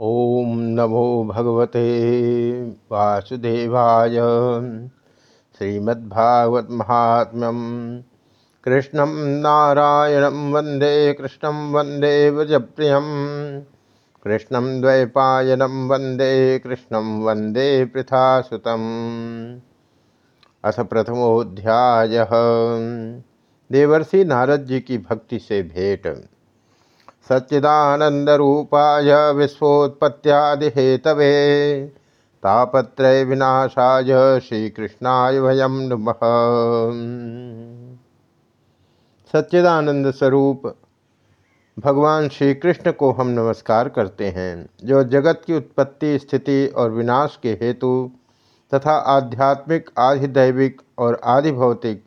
ॐ नमो भगवते वासुदेवाय श्रीमद्भागवत महात्म्यम कृष्णं नारायणं वंदे, कृष्णं वंदे व्रजप्रियं। कृष्णं द्वैपायनं वंदे, कृष्णं वंदे पृथासुतम् अथ प्रथमोऽध्यायः। देवर्षि नारद जी की भक्ति से भेंट। सच्चिदानंदरूपाय विश्वोत्पत्त्यादिहेतवे। तापत्रय विनाशाय श्रीकृष्णाय वयम नुमः। सच्चिदानंद स्वरूप, भगवान श्री कृष्ण को हम नमस्कार करते हैं, जो जगत की उत्पत्ति, स्थिति और विनाश के हेतु तथा आध्यात्मिक, आधिदैविक और आधि भौतिक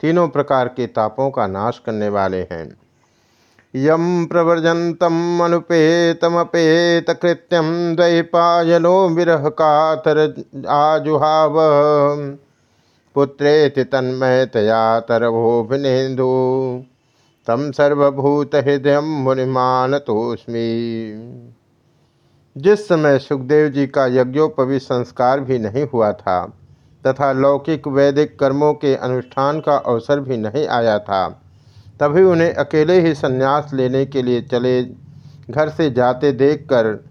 तीनों प्रकार के तापों का नाश करने वाले हैं। यम प्रव्रजन्तम् अनुपेतमपेतकृत्यं द्वैपायनो विरह कातर आजुहाव। पुत्रेति तन्मयतया तरभोभिनेन्दु तम सर्वभूतहृदय मुनिमानतोस्मी जिस समय सुखदेव जी का यज्ञोपवी संस्कार भी नहीं हुआ था, तथा लौकिक वैदिक कर्मों के अनुष्ठान का अवसर भी नहीं आया था तभी उन्हें अकेले ही संन्यास लेने के लिए चले घर से जाते देखकर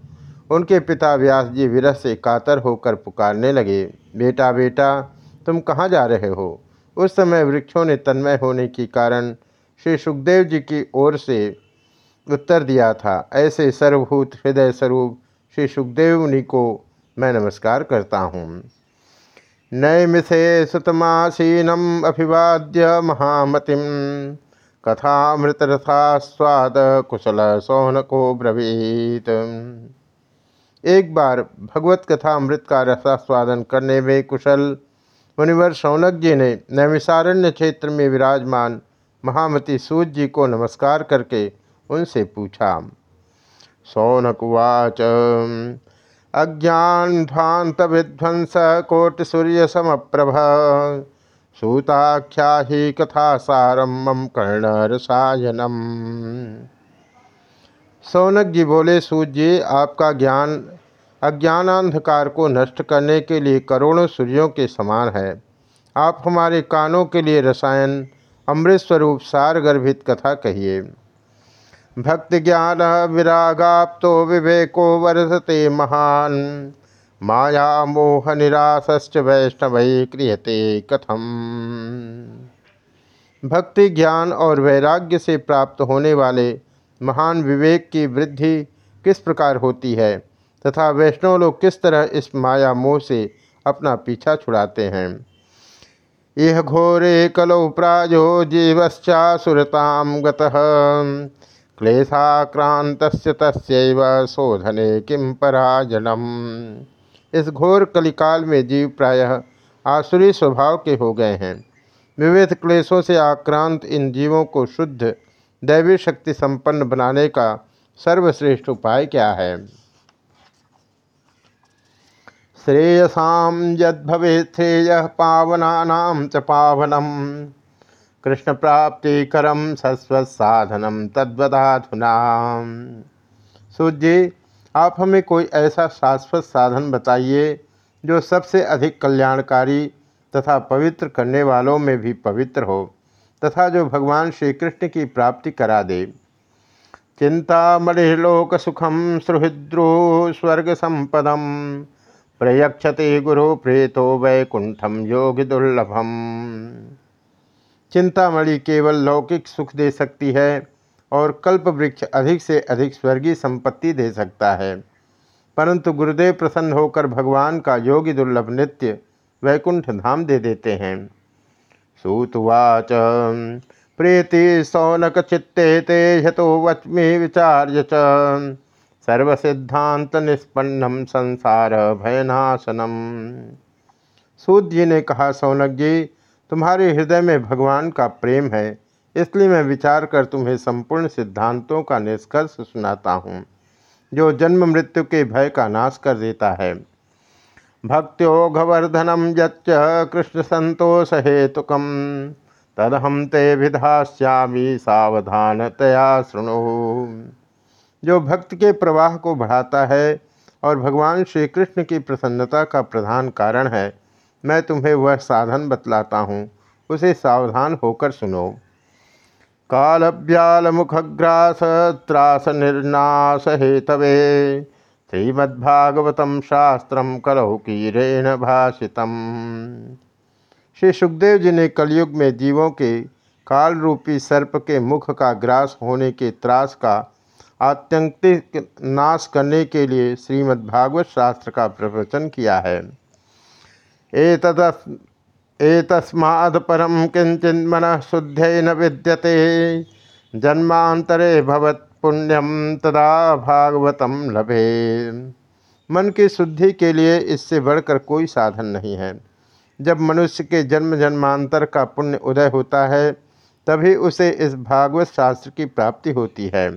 उनके पिता व्यास जी विरह से कातर होकर पुकारने लगे, बेटा बेटा, तुम कहाँ जा रहे हो? उस समय वृक्षों ने तन्मय होने के कारण श्री सुखदेव जी की ओर से उत्तर दिया था। ऐसे सर्वभूत हृदय स्वरूप श्री सुखदेव मुनि को मैं नमस्कार करता हूँ। नय मिसे सुतमासीनम अभिवाद्य महामतिम। स्वाद कुशल सोहन को ब्रवीत। एक बार भगवत कथा अमृत का रसास्वादन करने में कुशल मुनिवर सौनक जी ने नैमिषारण्य क्षेत्र में विराजमान महामती सूत जी को नमस्कार करके उनसे पूछा सौनकुवाच अज्ञान ध्वांत विध्वंस कोट सूर्य समप्रभ सूताख्या ही कथा सारम मम कर्ण रसायनम सौनक जी बोले जी आपका ज्ञान, अज्ञानांधकार को नष्ट करने के लिए करोड़ों सूर्यों के समान है। आप हमारे कानों के लिए रसायन अमृत स्वरूप सार गर्भित कथा कहिए। भक्ति ज्ञान विरागाप्तो विवेको वर्धते महान। माया मोह निराश्च वैष्णव क्रियते कथम। भक्ति, ज्ञान और वैराग्य से प्राप्त होने वाले महान विवेक की वृद्धि किस प्रकार होती है, तथा वैष्णव लोग किस तरह इस माया मोह से अपना पीछा छुड़ाते हैं। यह घोरे कलौ प्राजो जीवश्चा सुरताम क्लेशाक्रांत तस्व शोधने किम पराजनम। इस घोर कलिकाल में जीव प्रायः आसुरी स्वभाव के हो गए हैं। विविध क्लेशों से आक्रांत इन जीवों को शुद्ध, दैवी शक्ति संपन्न बनाने का सर्वश्रेष्ठ उपाय क्या है? श्रेयसा यदे श्रेय पावना च पावनम। कृष्ण प्राप्ति करम सस्वसाधनम तद्वदाधुना सूर्य आप हमें कोई ऐसा शाश्वत साधन बताइए जो सबसे अधिक कल्याणकारी तथा पवित्र करने वालों में भी पवित्र हो, तथा जो भगवान श्री कृष्ण की प्राप्ति करा दे। चिंता मणिलोक सुखम सुहृद्रो स्वर्ग संपदम प्रयक्षते गुरु प्रेतो वैकुंठम योग दुर्लभम। चिंतामणि केवल लौकिक सुख दे सकती है और कल्प वृक्ष अधिक से अधिक स्वर्गीय संपत्ति दे सकता है। परंतु गुरुदेव प्रसन्न होकर भगवान का योगी दुर्लभ नित्य वैकुंठ धाम दे देते हैं। सूतवाच प्रीति सौनक चित्ते ते हतो वच्मी विचार्य च। सर्वसिद्धांत निष्पन्नम संसार भयनाशनम। सूत जी ने कहा, सौनक जी, तुम्हारे हृदय में भगवान का प्रेम है। इसलिए मैं विचार कर तुम्हें संपूर्ण सिद्धांतों का निष्कर्ष सुनाता हूँ, जो जन्म मृत्यु के भय का नाश कर देता है। भक्त्योघवर्धनम यच्च कृष्ण संतोष हेतुकम तदहम ते विधाश्यामी सावधानतया शृणु। जो भक्त के प्रवाह को बढ़ाता है और भगवान श्री कृष्ण की प्रसन्नता का प्रधान कारण है, मैं तुम्हें वह साधन बतलाता हूँ, उसे सावधान होकर सुनो। काल व्याल मुखग्रास निर्नाश हेतवे श्रीमद्भागवतम शास्त्रम कलौ कीरेण भाषितम। श्री सुखदेव जी ने कलयुग में जीवों के काल रूपी सर्प के मुख का ग्रास होने के त्रास का आत्यंतिक नाश करने के लिए श्रीमद्भागवत शास्त्र का प्रवचन किया है। एतस्माद् परम किंचन मन न विद्यते। जन्मांतरे भवत पुण्यम तदा भागवतम लभे मन की शुद्धि के लिए इससे बढ़कर कोई साधन नहीं है। जब मनुष्य के जन्म जन्मांतर का पुण्य उदय होता है, तभी उसे इस भागवत शास्त्र की प्राप्ति होती है।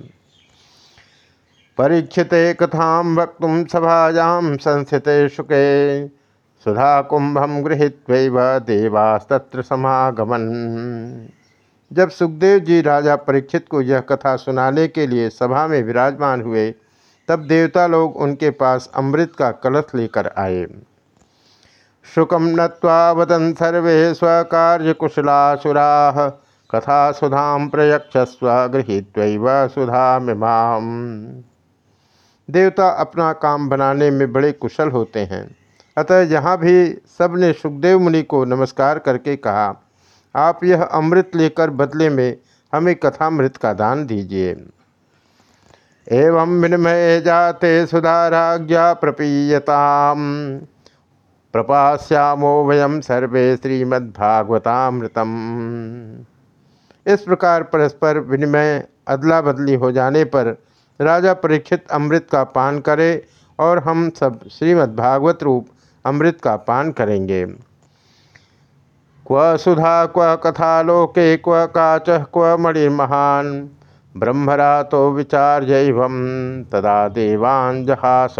परीक्षित कथा वक्त सभायां संस्थित शुके। सुधा कुंभम गृहित देवास्तत्र समागमन। जब सुखदेव जी राजा परीक्षित को यह कथा सुनाने के लिए सभा में विराजमान हुए, तब देवता लोग उनके पास अमृत का कलश लेकर आए। शुकम नत्वा वदन सर्वे स्वकार्य कुशलासुरा कथा सुधाम प्रयक्षस्व गृहित सुधा मिमाम देवता अपना काम बनाने में बड़े कुशल होते हैं। अतः यहाँ भी सबने सुखदेव मुनि को नमस्कार करके कहा, आप यह अमृत लेकर बदले में हमें कथामृत का दान दीजिए। एवं विनिमय जाते सुधाराज्ञा प्रपीयताम। प्रपाश्यामो वयम सर्वे श्रीमद्भागवतामृतम। इस प्रकार परस्पर विनिमय अदला बदली हो जाने पर राजा परीक्षित अमृत का पान करे और हम सब श्रीमद्भागवत रूप अमृत का पान करेंगे। क्व सुधा, क्व कथा लोके, क्व काच, क्व मणिर्महान ब्रह्मरा तो विचार्य तदा देवान जहास।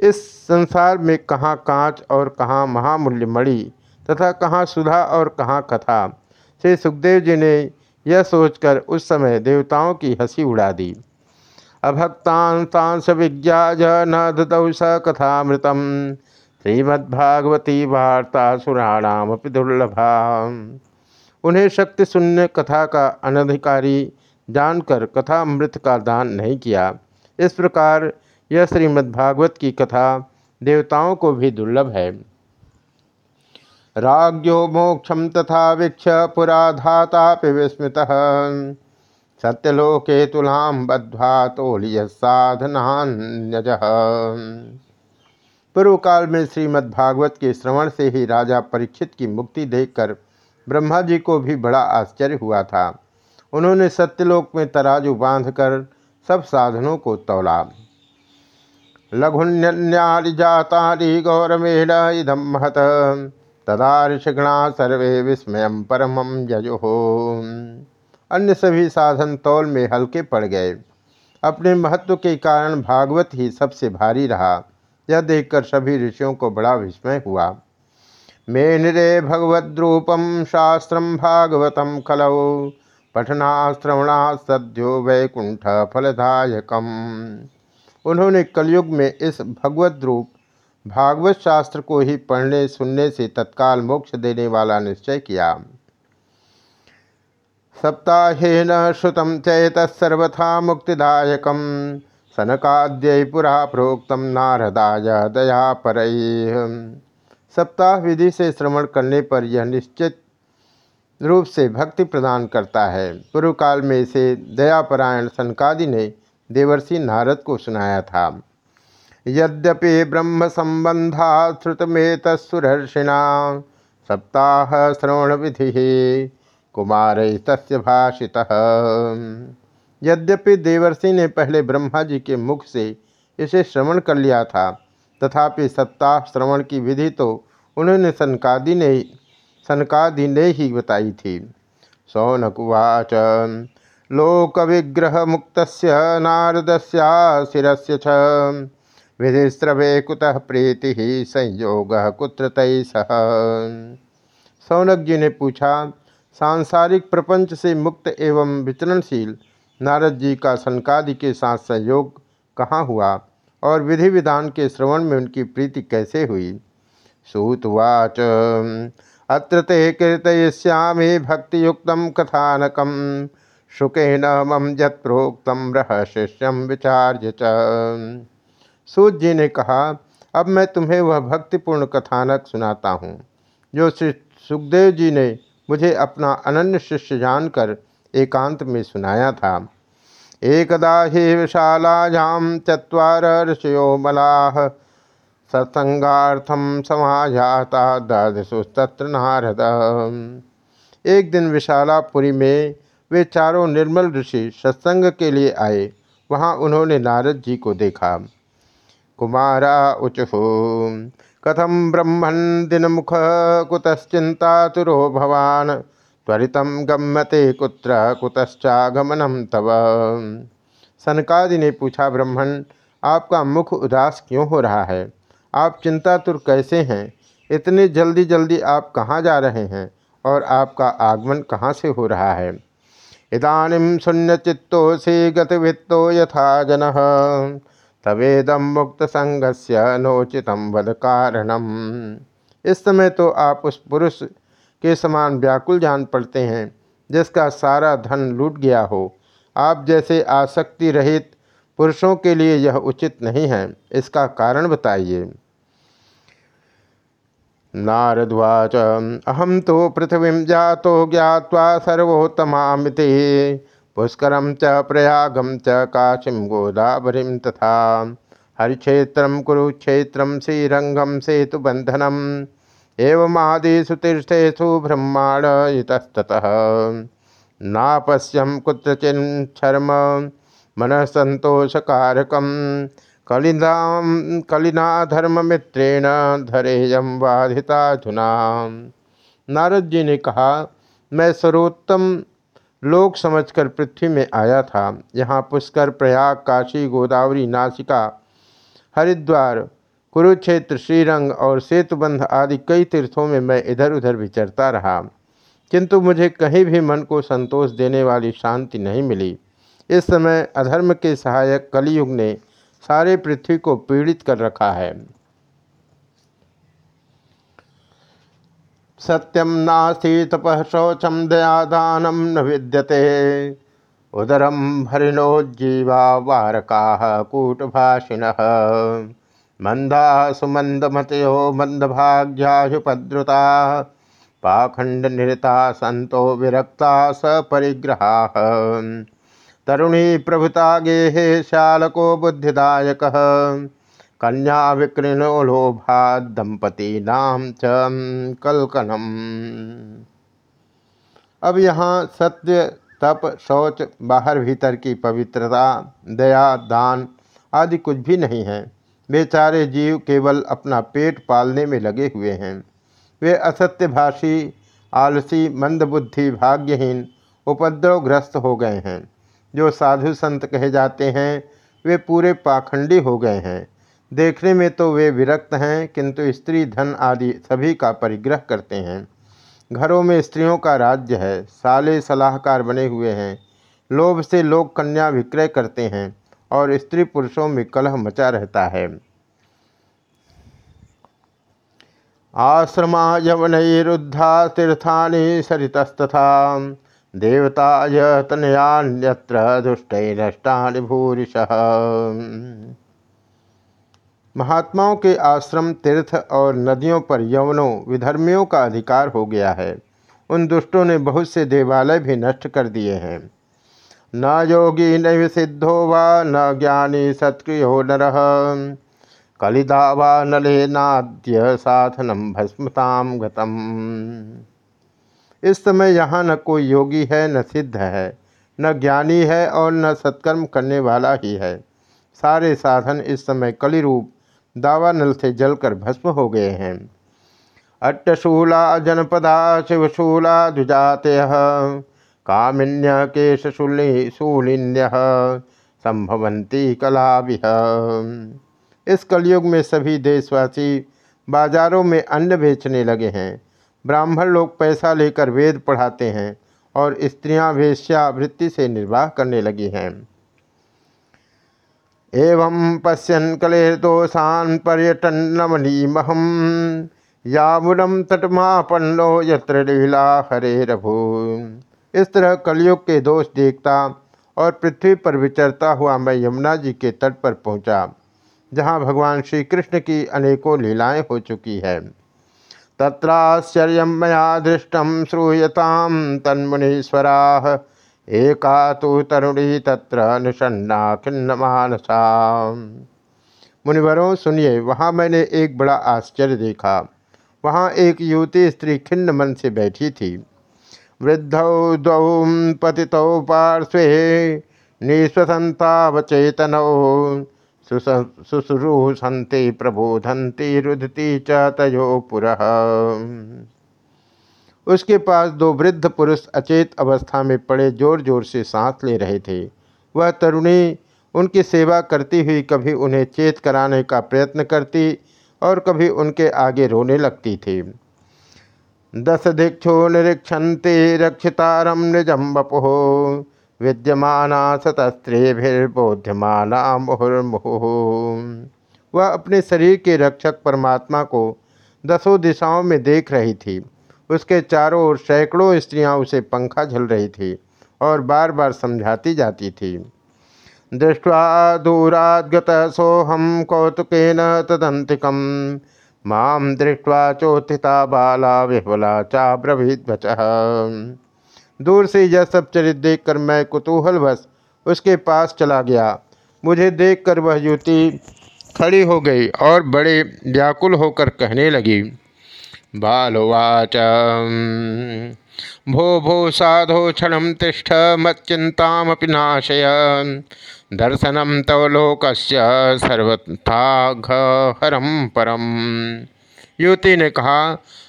इस संसार में कहाँ कांच और कहाँ महामूल्य मणि तथा कहाँ सुधा और कहाँ कथा? श्री सुखदेव जी ने यह सोचकर उस समय देवताओं की हँसी उड़ा दी। अभक्तान सांस विज्ञा न ददौ स कथामृतम। श्रीमद्भागवती वार्ता सुराणाम दुर्लभा। उन्हें शक्ति शून्य कथा का अनधिकारी जानकर कथा अमृत का दान नहीं किया। इस प्रकार यह श्रीमद्भागवत की कथा देवताओं को भी दुर्लभ है। राज्यो मोक्षम तथा वीक्ष पुराधाता विस्मृत। सत्यलोके तुलाम बद्ध्वा तोलिय साधनान्यज। पूर्व काल में श्रीमद्भागवत के श्रवण से ही राजा परीक्षित की मुक्ति देखकर ब्रह्मा जी को भी बड़ा आश्चर्य हुआ था। उन्होंने सत्यलोक में तराजू बांधकर सब साधनों को तोला। लघुन्याजातारी गौरमेण इदम महत तदा ऋषिगणा सर्वे विस्मय परम यजो। अन्य सभी साधन तौल में हल्के पड़ गए। अपने महत्व के कारण भागवत ही सबसे भारी रहा। यह देखकर सभी ऋषियों को बड़ा विस्मय हुआ। मेनिरे भगवद्रूपम शास्त्रम भागवतम खलौ। पठना श्रवणा सद्यो वैकुंठ फलदायकम उन्होंने कलयुग में इस भगवत रूप भागवत शास्त्र को ही पढ़ने सुनने से तत्काल मोक्ष देने वाला निश्चय किया। सप्ताहेन श्रुत चैत सर्वथा मुक्तिदायकम। सनकाद्य पुरा प्रोक्त नारदाय दया पर। सप्ताह विधि से श्रवण करने पर यह निश्चित रूप से भक्ति प्रदान करता है। पूर्व काल में इसे दयापरायण सनकादि ने देवर्षि नारद को सुनाया था। यद्यपि ब्रह्म संबंधा श्रुतमेत तत्सुरर्षिणा सप्ताह श्रवण विधि कुमार तस्य भाषिता। यद्यपि देवर्षि ने पहले ब्रह्मा जी के मुख से इसे श्रवण कर लिया था, तथापि सप्ताह श्रवण की विधि तो उन्होंने सनकादि ने सनकादि ने ही बताई थी। सौनकुवाच लोक विग्रह मुक्त नारद शिरस्य छ कुतः प्रीति, संयोग कुत्र तय सह। सौनक जी ने पूछा सांसारिक प्रपंच से मुक्त एवं विचरणशील, नारद जी का सनकादि के साथ संयोग कहाँ हुआ और विधि विधान के श्रवण में उनकी प्रीति कैसे हुई? सूतवाच अत्र ते कीर्तयिष्यामि भक्तियुक्त कथानक शुकेन मम यत्प्रोक्तम रह शिष्यम विचार्य च। सूत जी ने कहा, अब मैं तुम्हें वह भक्तिपूर्ण कथानक सुनाता हूँ, जो श्री सुखदेव जी ने मुझे अपना अनन्य शिष्य जानकर एकांत में सुनाया था। एकदा ही विशालायाम चुवार ऋषयो मलाह सत्संगार्थम समाजाता द्वादशोस्तत्र नारद। एक दिन विशालापुरी में वे चारों निर्मल ऋषि सत्संग के लिए आए। वहाँ उन्होंने नारद जी को देखा। कुमारा उचहु कथम ब्रह्मण दिन मुख कुतश्चिंतातुरो भवान? त्वरित गम्यते कुत्र? कुतश्चागमनम तव। सनकादि ने पूछा ब्रह्मण आपका मुख उदास क्यों हो रहा है? आप चिंतातुर कैसे हैं? इतनी जल्दी जल्दी आप कहाँ जा रहे हैं? और आपका आगमन कहाँ से हो रहा है? इदानीम शून्य चित्तो से गतवित्तो यथा जन। तवेदम मुक्त संगस्य नोचितम वद कारणम इस समय तो आप उस पुरुष के समान व्याकुल जान पड़ते हैं, जिसका सारा धन लूट गया हो। आप जैसे आसक्ति रहित पुरुषों के लिए यह उचित नहीं है, इसका कारण बताइए। नारद्वाच अहम तो पृथ्वी जातो ज्ञावा सर्वोत्तमामिति। पुष्कर च प्रयागम च काशीम गोदावरी तथा हरिक्षेत्र, कुरुक्षेत्र श्रीरंगम सेतुबंधनम तीर्थेषु ब्रह्मांड इतस्ततः नापश्यम कुत्रचिन्म मन संतोषकारकम कलिनाम कलिना धर्ममित्रेण धरेयम बाधिताधुना। नारद जी ने कहा, मैं सर्वोत्तम लोक समझकर पृथ्वी में आया था। यहाँ पुष्कर, प्रयाग, काशी, गोदावरी, नासिका, हरिद्वार, कुरुक्षेत्र, श्रीरंग और सेतुबंध आदि कई तीर्थों में मैं इधर उधर विचरता रहा। किंतु मुझे कहीं भी मन को संतोष देने वाली शांति नहीं मिली। इस समय अधर्म के सहायक कलयुग ने सारे पृथ्वी को पीड़ित कर रखा है। सत्यम नास्ति तप शौचम दयादानम न विद्यते। उदरम भरिणोज्जीवा वारका कूटभाषिण। मंदा सुमंदमतो मंदभाग्याशुपद्रुता पाखंड निरता संतो विरक्ता सपरिग्रहा तरुणी प्रभुता गेहे शालको बुद्धिदायक। कन्या विकृणो लोभा दंपति नाम च कलकनम। अब यहाँ सत्य, तप, शौच, बाहर भीतर की पवित्रता, दया, दान आदि कुछ भी नहीं है। बेचारे जीव केवल अपना पेट पालने में लगे हुए हैं। वे असत्यभाषी आलसी मंदबुद्धि भाग्यहीन, उपद्रवग्रस्त हो गए हैं। जो साधु संत कहे जाते हैं, वे पूरे पाखंडी हो गए हैं। देखने में तो वे विरक्त हैं, किंतु स्त्री, धन आदि सभी का परिग्रह करते हैं। घरों में स्त्रियों का राज्य है, साले सलाहकार बने हुए हैं। लोभ से लोग कन्या विक्रय करते हैं, और स्त्री पुरुषों में कलह मचा रहता है। आश्रमा यवनरुद्धा तीर्था सरितस्तथा, देवताय तनयान्यत्र दुष्ट नष्टानि भूरिश महात्माओं के आश्रम, तीर्थ और नदियों पर यवनों, विधर्मियों का अधिकार हो गया है। उन दुष्टों ने बहुत से देवालय भी नष्ट कर दिए हैं। न योगी न सिद्धो व, न ज्ञानी सत्क्रियो नर। कलिदा व नले नाद्य साधनम भस्मताम गतम। इस समय यहाँ न कोई योगी है, न सिद्ध है। न ज्ञानी है और न सत्कर्म करने वाला ही है। सारे साधन इस समय कली रूप दावानल से जलकर भस्म हो गए हैं। अट्टशूला जनपदा शिवशूला द्विजातय कामिन्य केशशूलि शूलिन्य। संभवंती कला इस कलयुग में सभी देशवासी बाजारों में अन्न बेचने लगे हैं। ब्राह्मण लोग पैसा लेकर वेद पढ़ाते हैं और स्त्रियाँ वेश्यावृत्ति से निर्वाह करने लगी हैं। एवं पश्यन कलेर्दोषान पर्यटन नमनीमहम यामुनम तटमापन्नो यत्र लीला हरे रभु इस तरह कलयुग के दोष देखता और पृथ्वी पर विचरता हुआ मैं यमुना जी के तट पर पहुँचा, जहाँ भगवान श्री कृष्ण की अनेकों लीलाएँ हो चुकी है। तत्राश्चर्य मया दृष्टम श्रूयताम तन्मुनीश्वरा एका तो तरुणी तत्र निषन्ना खिन्न मानसा मुनिवरों, सुनिए, वहाँ मैंने एक बड़ा आश्चर्य देखा। वहाँ एक युवती स्त्री खिन्न मन से बैठी थी। वृद्धौ द्वौ पतितौ पार्श्वे निश्वसंतावचेतनौ शुश्रूषन्ति, प्रबोधन्ति रुदती च तयो उसके पास दो वृद्ध पुरुष अचेत अवस्था में पड़े ज़ोर ज़ोर से सांस ले रहे थे। वह तरुणी उनकी सेवा करती हुई कभी उन्हें चेत कराने का प्रयत्न करती और कभी उनके आगे रोने लगती थी। दस दीक्षो निरीक्षंते रक्षितारम निजम बपुहो विद्यमाना सतस्त्रेभिर्बोध्यमाना मुहुर्मुहु। वह अपने शरीर के रक्षक परमात्मा को दसों दिशाओं में देख रही थी। उसके चारों ओर सैकड़ों स्त्रियाँ उसे पंखा झल रही थी और बार बार समझाती जाती थी। दृष्टवा दूरागत सोहम कौतुकेन तदंतिकम माम दृष्टवा चोत्थिता बाला विह्वला चा ब्रवीत दूर से यह सब चरित देखकर मैं कुतूहलवश उसके पास चला गया। मुझे देखकर वह युवती खड़ी हो गई और बड़े व्याकुल होकर कहने लगी बालुवाच। भो भो साधो क्षण तिष्ठ मच्चिंतामपि नाशय। दर्शनम तव लोक सर्वथाघहरम परम। युवती ने कहा,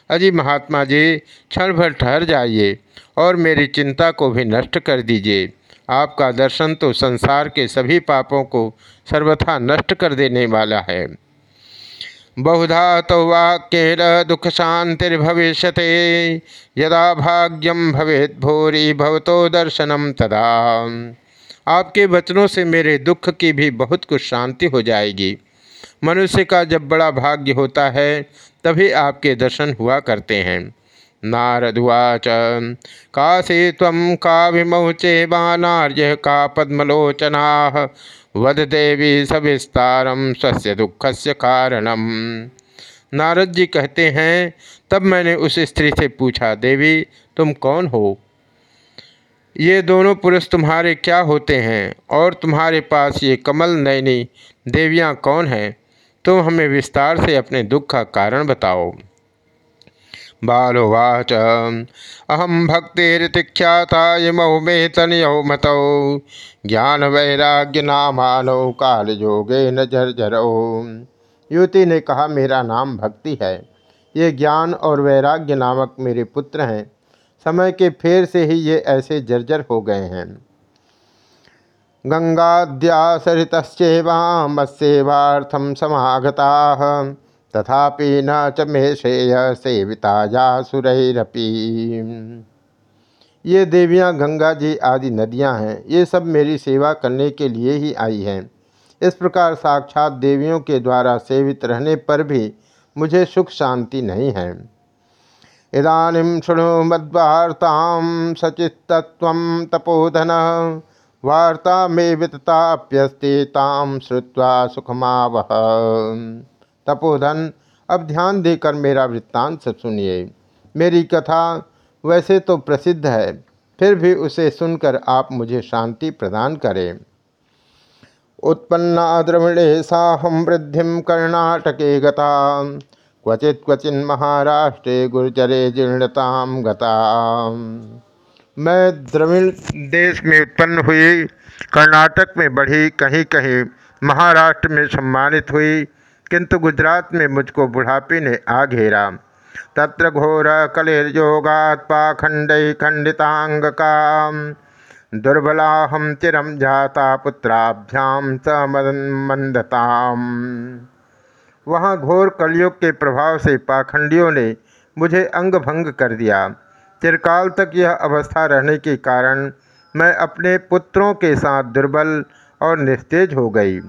अजी महात्मा जी क्षण भर ठहर जाइए और मेरी चिंता को भी नष्ट कर दीजिए। आपका दर्शन तो संसार के सभी पापों को सर्वथा नष्ट कर देने वाला है। बहुधा तो वाक्य दुख शांतिर्भविष्य यदा भाग्यम भवेद भूरी भवतो दर्शनम तदा। आपके वचनों से मेरे दुख की भी बहुत कुछ शांति हो जाएगी। मनुष्य का जब बड़ा भाग्य होता है, तभी आपके दर्शन हुआ करते हैं। नारदुवाच काशी तम का विमौचे बानार्य का पद्मलोचना। वद देवी सविस्तारम स्वस्य दुख से कारणम नारद जी कहते हैं, तब मैंने उस स्त्री से पूछा, देवी, तुम कौन हो? ये दोनों पुरुष तुम्हारे क्या होते हैं? और तुम्हारे पास ये कमल नयनी देवियाँ कौन हैं? तुम हमें विस्तार से अपने दुख का कारण बताओ। बालोवाच। अहम भक्तिरितिख्याता यमौ मे तनयौ मतौ ज्ञान वैराग्य नामानौ काल योगे न जर्जरौ। युवती ने कहा, मेरा नाम भक्ति है। ये ज्ञान और वैराग्य नामक मेरे पुत्र हैं। समय के फेर से ही ये ऐसे जर्जर हो गए हैं। गंगाद्या सरितश्चेवामस्वार्थम समागता। तथापि न च मे श्रेय सेविता सुरैरपी ये देवियाँ, गंगा जी आदि नदियाँ हैं, ये सब मेरी सेवा करने के लिए ही आई हैं। इस प्रकार साक्षात देवियों के द्वारा सेवित रहने पर भी मुझे सुख शांति नहीं है। इदानीम शुणु मद्वार्ता सचित्तत्व तपोधन, वार्ता में वितताप्यस्ते ताम श्रुवा सुखमावह। तपोधन, अब ध्यान देकर मेरा वृत्तांत सुनिए। मेरी कथा वैसे तो प्रसिद्ध है, फिर भी उसे सुनकर आप मुझे शांति प्रदान करें। उत्पन्ना द्रविणे साहम वृद्धि कर्नाटके गता, क्वचित क्वचिन महाराष्ट्रे गुर्जरे जीर्णताम गता। मैं द्रविण देश में उत्पन्न हुई, कर्नाटक में बढ़ी कहीं कहीं महाराष्ट्र में सम्मानित हुई किंतु गुजरात में मुझको बुढ़ापे ने आ घेरा तत्र घोर कलिर्योगात पाखंड खंडितांग का दुर्बला हम चिरम जाता पुत्राभ्याम स मंदताम वहाँ घोर कलयुग के प्रभाव से पाखंडियों ने मुझे अंग भंग कर दिया। चिरकाल तक यह अवस्था रहने के कारण मैं अपने पुत्रों के साथ दुर्बल और निस्तेज हो गई।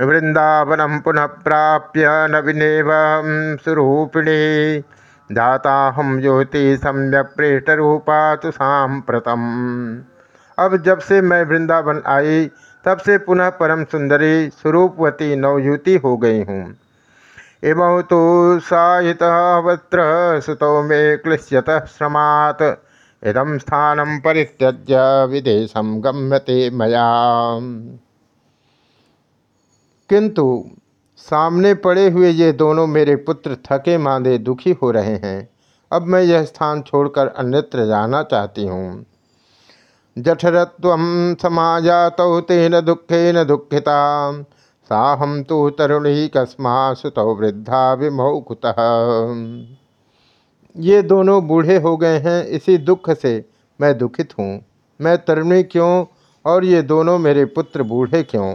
वृंदावनम पुनः प्राप्य नवीनेव स्वरूपिणी दाता हम ज्योति सम्यक प्रेष्ट रूपा तो सांप्रतम अब जब से मैं वृंदावन आई, तब से पुनः परम सुंदरी स्वरूपवती नवयुति हो गई हूँ। इमौ तो साहित वस्त्र सुतौ मे क्लिश्यत श्रमात् इदम स्थानम परित्यज्य विदेशम गम्यते मया। किंतु सामने पड़े हुए ये दोनों मेरे पुत्र थके मांदे दुखी हो रहे हैं। अब मैं यह स्थान छोड़कर अन्यत्र जाना चाहती हूँ। जठरत्व समाजात तेन दुखेन दुखिता साहम तो तरुणी कस्मा सुतौ वृद्धा विमौकुत। ये दोनों बूढ़े हो गए हैं, इसी दुख से मैं दुखित हूँ। मैं तरुणी क्यों और ये दोनों मेरे पुत्र बूढ़े क्यों?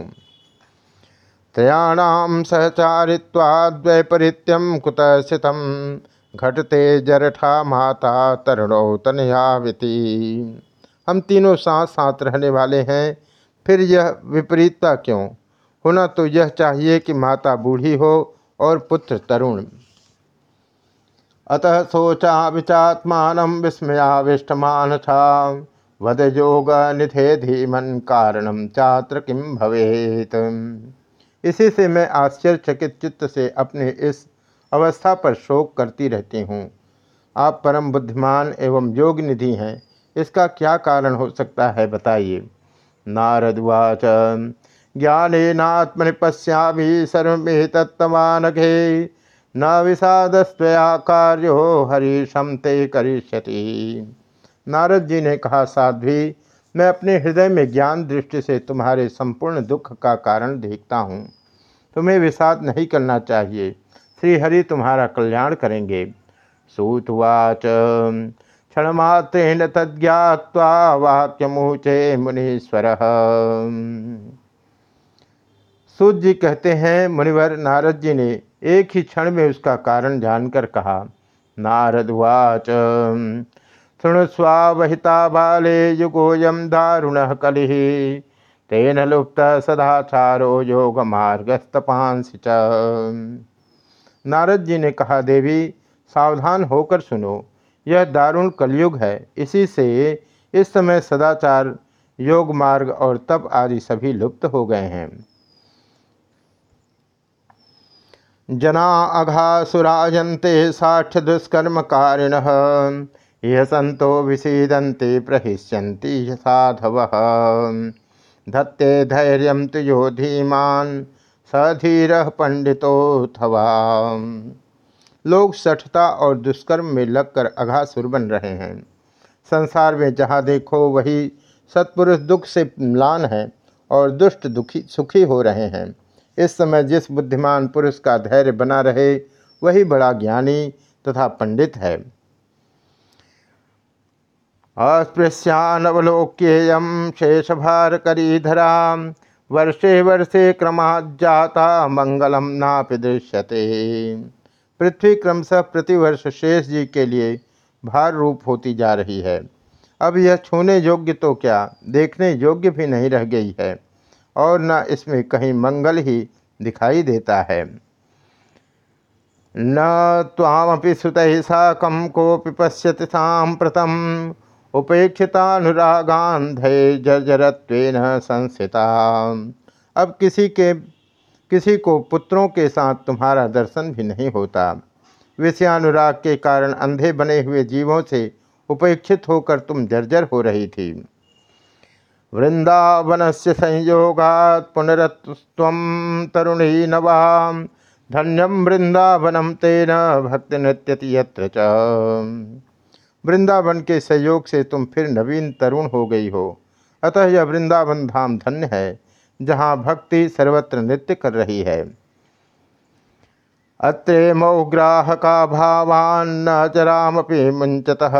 त्रयाणाम कुत स्थित घटते जरठा माता तरुणौ तनयाविति हम तीनों साथ साथ रहने वाले हैं, फिर यह विपरीतता क्यों? होना तो यह चाहिए कि माता बूढ़ी हो और पुत्र तरुण। अतः सोचा विचात्मान विस्मयाविष्टमान था। वद योग निधे धीमन कारणम चात्र किम भवेत। इसी से मैं आश्चर्यचकित चित्त से अपने इस अवस्था पर शोक करती रहती हूँ। आप परम बुद्धिमान एवं योग निधि हैं। इसका क्या कारण हो सकता है बताइए। नारदवाच ज्ञानेनात्मनि पश्यामि सर्वेतत्तमानघे न विषादस्वया कार्यो हरीशम ते करिष्यति। नारद जी ने कहा, साध्वी, मैं अपने हृदय में ज्ञान दृष्टि से तुम्हारे संपूर्ण दुख का कारण देखता हूँ। तुम्हें विषाद नहीं करना चाहिए। श्रीहरि तुम्हारा कल्याण करेंगे। सूतवाच क्षणमात्रेण तज्ञावा वाक्यमुचे मुनीश्वर। सूत जी कहते हैं, मुनिवर नारद जी ने एक ही क्षण में उसका कारण जानकर कहा, नारद वाच शृणुस्वावहिता बाले युगोयम दारुण कलि। तेन लुप्त सदाचारो योग मार्गस्तपांसी नारद जी ने कहा, देवी, सावधान होकर सुनो, यह दारुण कलयुग है। इसी से इस समय सदाचार योग मार्ग और तप आदि सभी लुप्त हो गए हैं। जना अघासुराजन्ते साक्ष्य दुष्कर्म कारिण यह संतो विषीदंते प्रहिष्यन्ति साधव धत्ते धैर्य तो यो धीमान, सधीर पंडितोथवा लोग सठता और दुष्कर्म में लगकर अघासुर बन रहे हैं। संसार में जहाँ देखो वही सत्पुरुष दुख से म्लान है और दुष्ट दुखी सुखी हो रहे हैं। इस समय जिस बुद्धिमान पुरुष का धैर्य बना रहे, वही बड़ा ज्ञानी तथा पंडित है। अस्पृश्यानवलोक्येयम शेष भार करीधरा वर्षे वर्षे क्रमाजाता मंगलम नापि दृश्यते। पृथ्वी क्रमशः प्रतिवर्ष शेष जी के लिए भार रूप होती जा रही है। अब यह छूने योग्य तो क्या? देखने योग्य भी नहीं रह गई है। और न इसमें कहीं मंगल ही दिखाई देता है। न तामपि सुत साकम कोपि पश्यति सांप्रतम उपेक्षितानुरागांधे जर्जरत्वेन संस्थिता अब किसी के, किसी को पुत्रों के साथ तुम्हारा दर्शन भी नहीं होता। विषयानुराग के कारण अंधे बने हुए जीवों से उपेक्षित होकर तुम जर्जर हो रही थी। वृंदावन से संयोगा पुनरत्व तरुणी नवा धन्यम वृंदावनम तेन भक्ति नृत्य यत्र वृंदावन के सहयोग से तुम फिर नवीन तरुण हो गई हो। अतः यह वृंदावन धाम धन्य है, जहाँ भक्ति सर्वत्र नृत्य कर रही है। अत्रे मौग्राहका भावान न चरामपि मुंचतः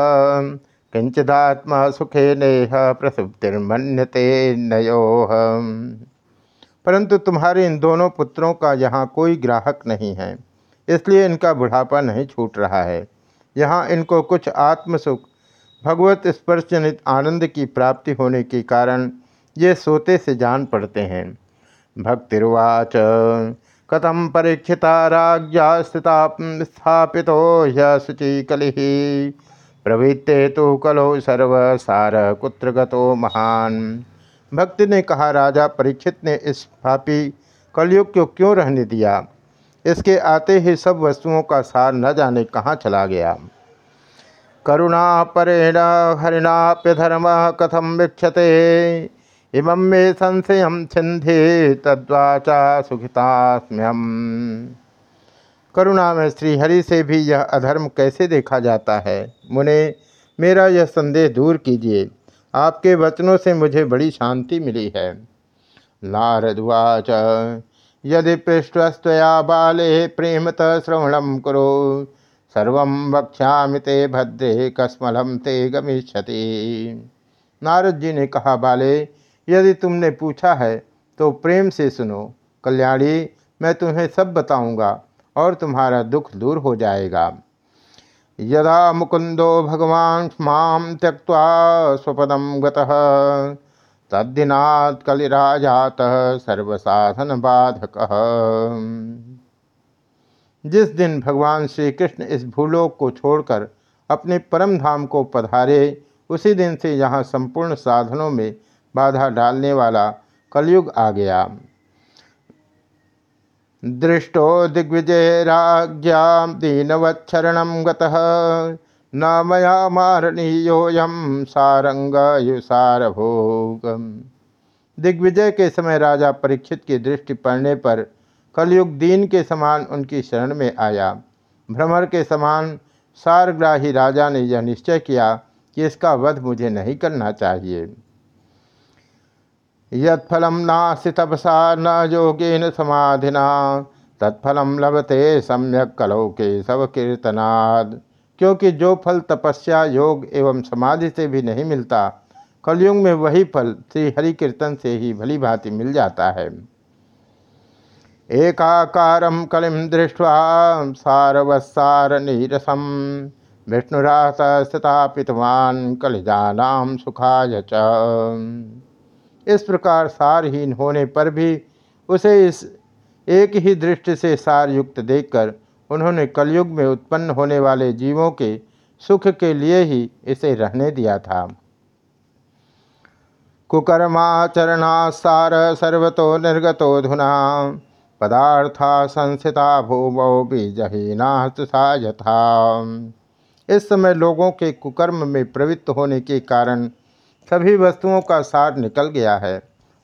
किंचिदात्मा सुखे नेह प्रसुप्तिर्मन्यते नयो। परंतु तुम्हारे इन दोनों पुत्रों का यहाँ कोई ग्राहक नहीं है, इसलिए इनका बुढ़ापा नहीं छूट रहा है। यहाँ इनको कुछ आत्मसुख, भगवत स्पर्श जनित आनंद की प्राप्ति होने के कारण ये सोते से जान पड़ते हैं। भक्तिर्वाच कथम परीक्षिता राज्ञा स्थिता स्थापित शुचि कलि, प्रवृत्ते तो कलो सर्वसार कुत्र गतो महान। भक्ति ने कहा, राजा परीक्षित ने इस पापी कलयुग को क्यों रहने दिया? इसके आते ही सब वस्तुओं का सार न जाने कहाँ चला गया। करुणा परेण हरिणाप्य धर्म कथम वीक्षते? इमं मे संशय छिंधे तद्वाचा सुखितास्म्यम करुणा में श्रीहरि से भी यह अधर्म कैसे देखा जाता है? मुने, मेरा यह संदेह दूर कीजिए। आपके वचनों से मुझे बड़ी शांति मिली है। नारदवाच यदि पृष्ठस्तया बाले प्रेमत श्रवण करो। सर्व वक्ष्यामि ते भद्रे कस्मलम ते गमिष्यति। नारद जी ने कहा, बाले, यदि तुमने पूछा है तो प्रेम से सुनो। कल्याणी, मैं तुम्हें सब बताऊँगा और तुम्हारा दुख दूर हो जाएगा। यदा मुकुंदो भगवान माम त्यक्वा स्वपदम गतः तद्दिनात् कलिराजात सर्वसाधन बाधक जिस दिन भगवान श्री कृष्ण इस भूलोक को छोड़कर अपने परम धाम को पधारे, उसी दिन से यहाँ संपूर्ण साधनों में बाधा डालने वाला कलयुग आ गया। दृष्टो दिग्विजय राज्ञा दीनवत्रण गतः। न मया मारणीयोयम सारंग भोग दिग्विजय के समय राजा परीक्षित की दृष्टि पड़ने पर कलयुग दीन के समान उनकी शरण में आया। भ्रमर के समान सारग्राही राजा ने यह निश्चय किया कि इसका वध मुझे नहीं करना चाहिए। यत्फलम नास्ति तपसा न योगेन समाधिना, तत्फलम लभते सम्यक कलौ के सब कीर्तनाद। क्योंकि जो फल तपस्या, योग एवं समाधि से भी नहीं मिलता, कलयुग में वही फल श्री हरि कीर्तन से ही भली भांति मिल जाता है। एकाकार कलिम दृष्टवा सारवसार नीरसम विष्णुरास स्थापितवान कलिजानाम सुखाय च। इस प्रकार सारहीन होने पर भी उसे इस एक ही दृष्टि से सार युक्त देखकर उन्होंने कलयुग में उत्पन्न होने वाले जीवों के सुख के लिए ही इसे रहने दिया था। कुकर्माचरणा सार सर्वतो निर्गतो धुना, पदार्था संस्थिता भूमौ बीजहीना यथा। इस समय लोगों के कुकर्म में प्रवृत्त होने के कारण सभी वस्तुओं का सार निकल गया है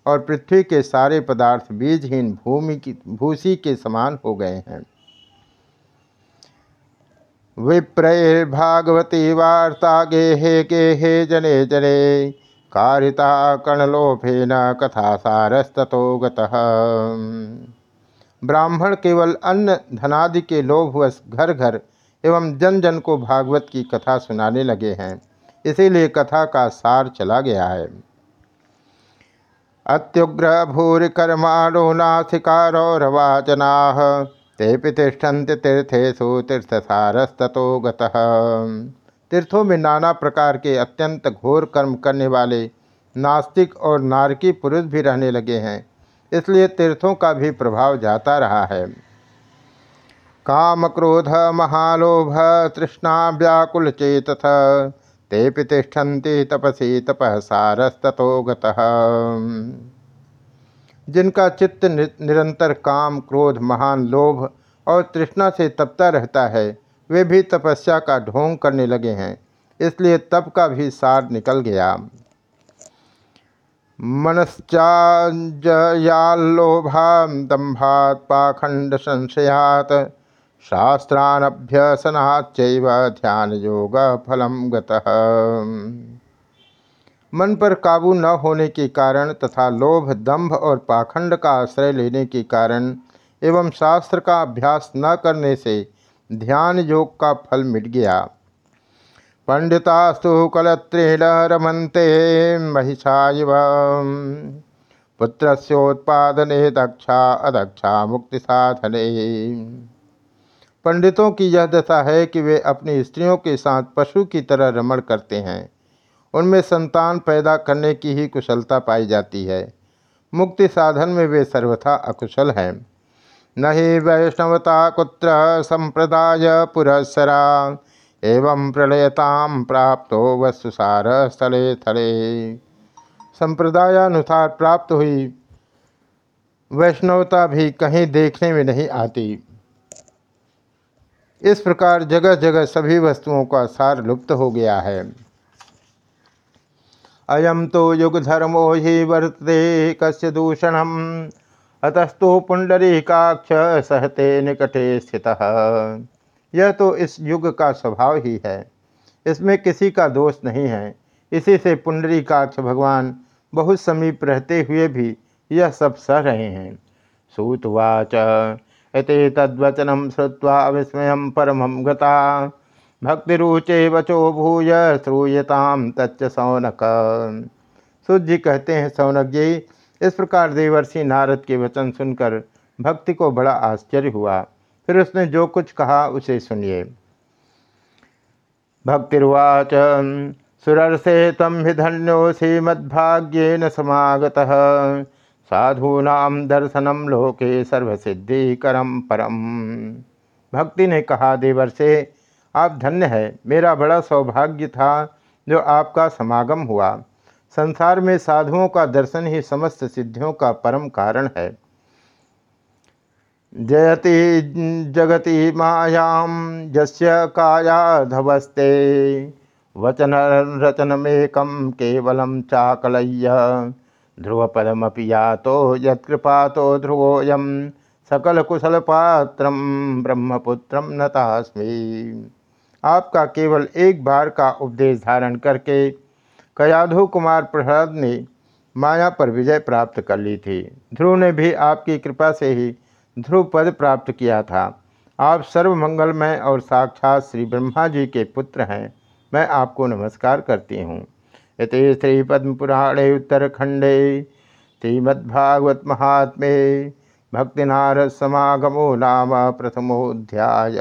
और पृथ्वी के सारे पदार्थ बीजहीन भूमि की भूसी के समान हो गए हैं। विप्रैर्भागवती वार्ता गेहे गेहे जने जने। कारिता कणलोभेन कथा सारस्तो गतः। ब्राह्मण केवल अन्न, धनादि के लोभवश घर घर एवं जन जन को भागवत की कथा सुनाने लगे हैं। इसीलिए कथा का सार चला गया है। अत्युग्र भूरि कर्माणो नासिकारौरवाचना ते प्रतिष्ठन्ति तीर्थेशु तीर्थसारस्तो गतः। तीर्थों में नाना प्रकार के अत्यंत घोर कर्म करने वाले नास्तिक और नारकी पुरुष भी रहने लगे हैं, इसलिए तीर्थों का भी प्रभाव जाता रहा है। काम क्रोध महालोभ, तृष्णा, व्याकुल चेत ते प्रतिष्ठन्ति तपसी तपः सारस्तो गतः। जिनका चित्त निरंतर काम, क्रोध, महान लोभ और तृष्णा से तपता रहता है, वे भी तपस्या का ढोंग करने लगे हैं। इसलिए तप का भी सार निकल गया। मनश्चालोभा दम्भात पाखंड संशयात शास्त्रानभ्यसनाच ध्यान योग फलम गतः। मन पर काबू न होने के कारण तथा लोभ दंभ और पाखंड का आश्रय लेने के कारण एवं शास्त्र का अभ्यास न करने से ध्यान योग का फल मिट गया। पंडितास्तु कलत्रेण रमंते महिषा पुत्रोत्पादने दक्षा, अदक्षा मुक्ति साधने। पंडितों की यह दशा है कि वे अपनी स्त्रियों के साथ पशु की तरह रमण करते हैं। उनमें संतान पैदा करने की ही कुशलता पाई जाती है। मुक्ति साधन में वे सर्वथा अकुशल हैं। न ही वैष्णवता कुत्र संप्रदाय पुरस्सरा एवं प्रलयताम प्राप्त हो वस्तुसार स्थले स्थले संप्रदायानुसार प्राप्त हुई वैष्णवता भी कहीं देखने में नहीं आती। इस प्रकार जगह जगह सभी वस्तुओं का सार लुप्त हो गया है। अयम तो युग धर्मो ही वर्तते, कस्य दूषणम अतस्तु पुंडरीकाक्ष सहते निकटे स्थित। यह तो इस युग का स्वभाव ही है। इसमें किसी का दोष नहीं है। इसी से पुंडरी काक्ष भगवान बहुत समीप रहते हुए भी यह सब सह रहे हैं। सूतवाच। इति तद्वचनम श्रुवा विस्मय परम गता। भक्तिरुचे वचो भूय श्रूयताम तच्च सौनक। सूर्य जी कहते हैं, सौनक जी, इस प्रकार देवर्षि नारद के वचन सुनकर भक्ति को बड़ा आश्चर्य हुआ। फिर उसने जो कुछ कहा, उसे सुनिए। भक्तिर्वाच, सुरर्षे तम हि धन्योसी मद्भाग्येन समागत। साधूना दर्शनम लोके सर्वसिद्धिकरम परम। भक्ति ने कहा देवर से आप धन्य है। मेरा बड़ा सौभाग्य था जो आपका समागम हुआ। संसार में साधुओं का दर्शन ही समस्त सिद्धियों का परम कारण है। जयति जगति मायाम जस्य कायाधवस्ते वचन रचनमेकम केवलम चाकलय्य। ध्रुवपदमपि यातो तो सकल कुशल पात्रम ब्रह्मपुत्रम नतास्मी। आपका केवल एक बार का उपदेश धारण करके कयाधु कुमार प्रहलाद ने माया पर विजय प्राप्त कर ली थी। ध्रुव ने भी आपकी कृपा से ही ध्रुव पद प्राप्त किया था। आप सर्वमंगलमय और साक्षात श्री ब्रह्मा जी के पुत्र हैं। मैं आपको नमस्कार करती हूँ। इति श्री पद्म पुराणे उत्तरखंडे, श्रीमद्भागवत महात्मे भक्तिनारद समागमो नाम प्रथमोध्याय